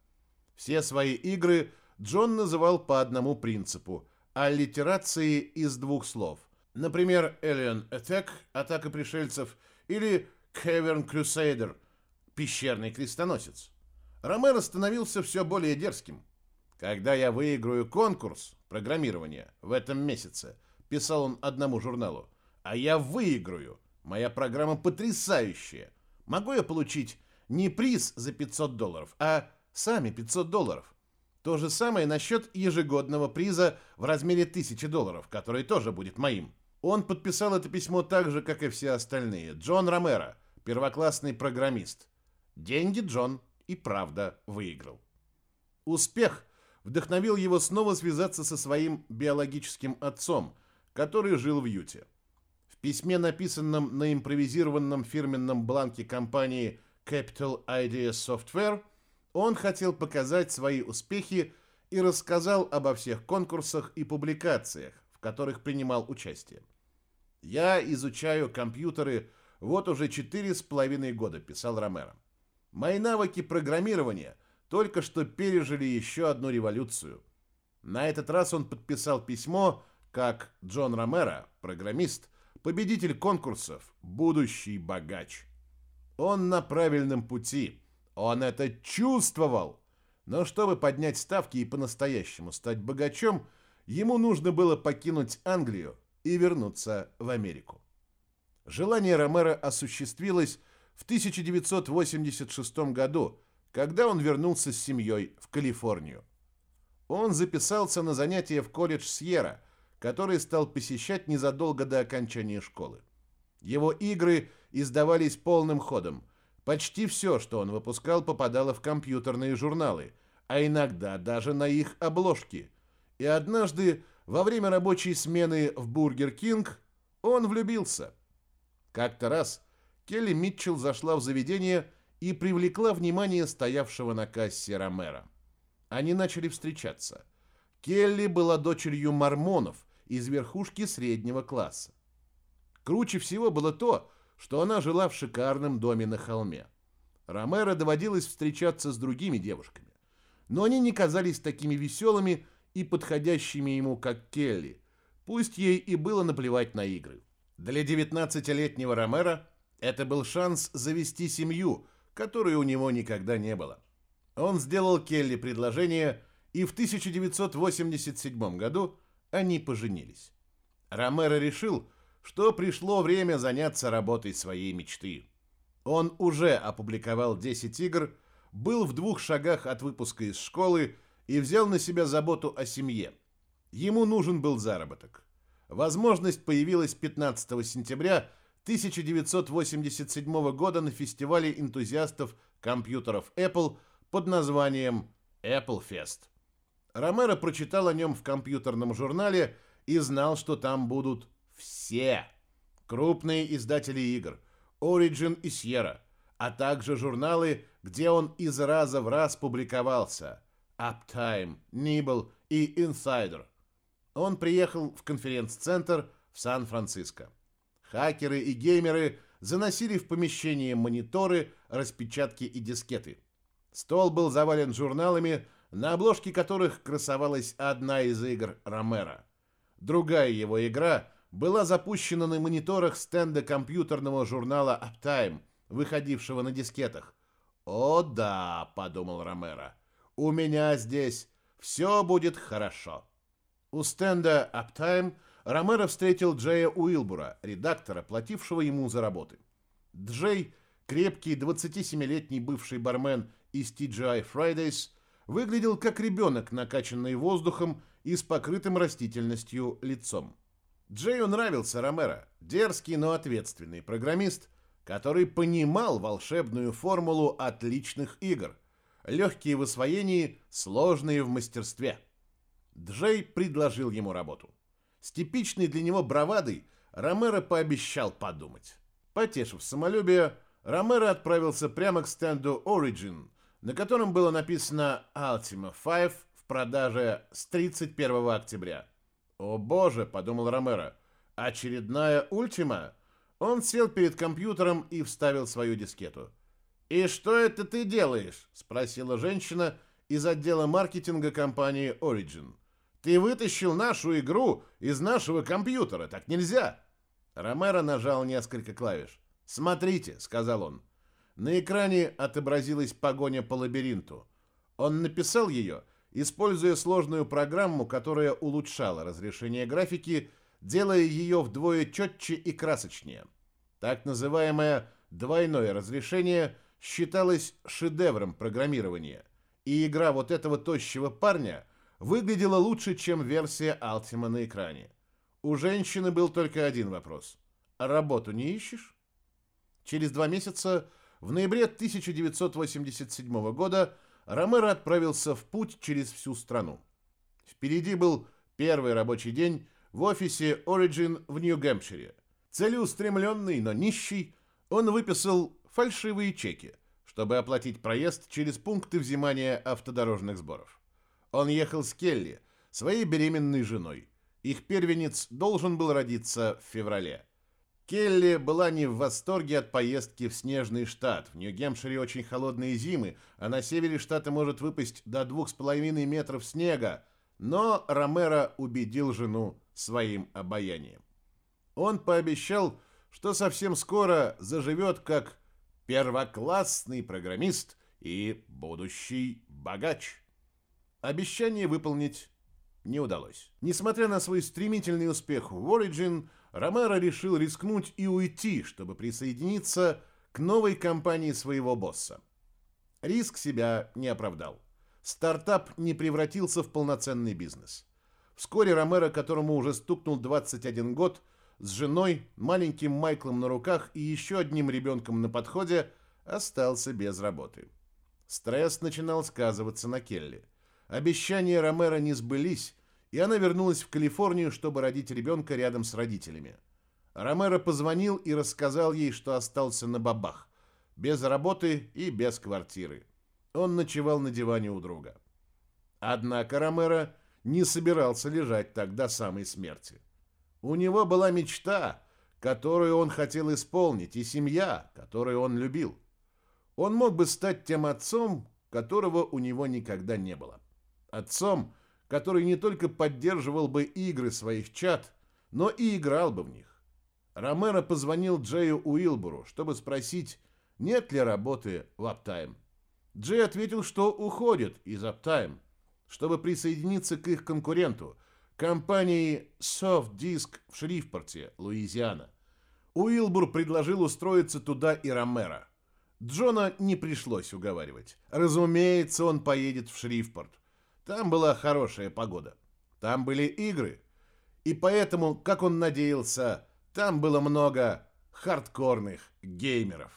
[SPEAKER 2] Все свои игры Джон называл по одному принципу – аллитерации из двух слов. Например, Alien Attack – атака пришельцев, или Cavern Crusader – пещерный крестоносец. Ромеро становился все более дерзким. «Когда я выиграю конкурс программирования в этом месяце», писал он одному журналу, «а я выиграю, моя программа потрясающая. Могу я получить не приз за 500 долларов, а сами 500 долларов?» То же самое насчет ежегодного приза в размере 1000 долларов, который тоже будет моим. Он подписал это письмо так же, как и все остальные. Джон Ромеро, первоклассный программист. Деньги Джон и правда выиграл. Успех вдохновил его снова связаться со своим биологическим отцом, который жил в Юте. В письме, написанном на импровизированном фирменном бланке компании Capital Idea Software, он хотел показать свои успехи и рассказал обо всех конкурсах и публикациях, в которых принимал участие. «Я изучаю компьютеры вот уже четыре с половиной года», – писал Ромеро. «Мои навыки программирования только что пережили еще одну революцию». На этот раз он подписал письмо как Джон Ромеро, программист, победитель конкурсов, будущий богач. Он на правильном пути. Он это чувствовал. Но чтобы поднять ставки и по-настоящему стать богачом, ему нужно было покинуть Англию и вернуться в Америку. Желание Ромеро осуществилось в 1986 году, когда он вернулся с семьей в Калифорнию. Он записался на занятия в колледж Сьерра, который стал посещать незадолго до окончания школы. Его игры издавались полным ходом. Почти все, что он выпускал, попадало в компьютерные журналы, а иногда даже на их обложки. И однажды, во время рабочей смены в Burger King, он влюбился. Как-то раз Келли Митчелл зашла в заведение и привлекла внимание стоявшего на кассе Ромеро. Они начали встречаться. Келли была дочерью мормонов из верхушки среднего класса. Круче всего было то, что она жила в шикарном доме на холме. Ромеро доводилось встречаться с другими девушками, но они не казались такими веселыми и подходящими ему, как Келли, пусть ей и было наплевать на игры. Для 19-летнего Ромеро это был шанс завести семью, которой у него никогда не было. Он сделал Келли предложение, и в 1987 году они поженились. Ромеро решил, что пришло время заняться работой своей мечты. Он уже опубликовал 10 игр, был в двух шагах от выпуска из школы и взял на себя заботу о семье. Ему нужен был заработок. Возможность появилась 15 сентября 1987 года на фестивале энтузиастов компьютеров Apple под названием Apple Fest. Ромеро прочитал о нем в компьютерном журнале и знал, что там будут все крупные издатели игр, Origin и Sierra, а также журналы, где он из раза в раз публиковался, Uptime, Nibble и Insider. Он приехал в конференц-центр в Сан-Франциско. Хакеры и геймеры заносили в помещение мониторы, распечатки и дискеты. Стол был завален журналами, на обложке которых красовалась одна из игр Ромера. Другая его игра была запущена на мониторах стенда компьютерного журнала Uptime, выходившего на дискетах. «О да», — подумал Ромеро, — «у меня здесь все будет хорошо». У стенда Uptime Ромеро встретил Джея Уилбура, редактора, платившего ему за работы. Джей, крепкий 27-летний бывший бармен из TGI Fridays, выглядел как ребенок, накачанный воздухом и с покрытым растительностью лицом. Джею нравился Ромеро, дерзкий, но ответственный программист, который понимал волшебную формулу отличных игр, легкие в освоении, сложные в мастерстве. Джей предложил ему работу. С типичной для него бравадой Ромеро пообещал подумать. Потешив самолюбие, Ромеро отправился прямо к стенду Origin, на котором было написано Ultima 5 в продаже с 31 октября. «О боже!» — подумал Ромеро. «Очередная ультима?» Он сел перед компьютером и вставил свою дискету. «И что это ты делаешь?» — спросила женщина из отдела маркетинга компании Origin. «Ты вытащил нашу игру из нашего компьютера, так нельзя!» Ромеро нажал несколько клавиш. «Смотрите», — сказал он. На экране отобразилась погоня по лабиринту. Он написал ее используя сложную программу, которая улучшала разрешение графики, делая ее вдвое четче и красочнее. Так называемое двойное разрешение считалось шедевром программирования, и игра вот этого тощего парня выглядела лучше, чем версия Ultima на экране. У женщины был только один вопрос. «А работу не ищешь?» Через два месяца, в ноябре 1987 года, Ромеро отправился в путь через всю страну. Впереди был первый рабочий день в офисе Origin в Нью-Гэмпшире. Целеустремленный, но нищий, он выписал фальшивые чеки, чтобы оплатить проезд через пункты взимания автодорожных сборов. Он ехал с Келли, своей беременной женой. Их первенец должен был родиться в феврале. Келли была не в восторге от поездки в снежный штат. В Нью-Гемпшире очень холодные зимы, а на севере штата может выпасть до двух с половиной метров снега. Но Ромеро убедил жену своим обаянием. Он пообещал, что совсем скоро заживет как первоклассный программист и будущий богач. Обещание выполнить не удалось. Несмотря на свой стремительный успех в Origin, Ромеро решил рискнуть и уйти, чтобы присоединиться к новой компании своего босса. Риск себя не оправдал. Стартап не превратился в полноценный бизнес. Вскоре Ромеро, которому уже стукнул 21 год, с женой, маленьким Майклом на руках и еще одним ребенком на подходе остался без работы. Стресс начинал сказываться на Келли. Обещания Ромеро не сбылись, и она вернулась в Калифорнию, чтобы родить ребенка рядом с родителями. Ромеро позвонил и рассказал ей, что остался на бабах, без работы и без квартиры. Он ночевал на диване у друга. Однако Ромеро не собирался лежать так до самой смерти. У него была мечта, которую он хотел исполнить, и семья, которую он любил. Он мог бы стать тем отцом, которого у него никогда не было. Отцом, который не только поддерживал бы игры своих чад, но и играл бы в них. Ромеро позвонил Джею Уилбуру, чтобы спросить, нет ли работы в Uptime. Джей ответил, что уходит из Uptime, чтобы присоединиться к их конкуренту, компании Softdisk в Шривпорте, Луизиана. Уилбур предложил устроиться туда и Ромеро. Джона не пришлось уговаривать. Разумеется, он поедет в Шривпорт. Там была хорошая погода. Там были игры. И поэтому, как он надеялся, там было много хардкорных геймеров.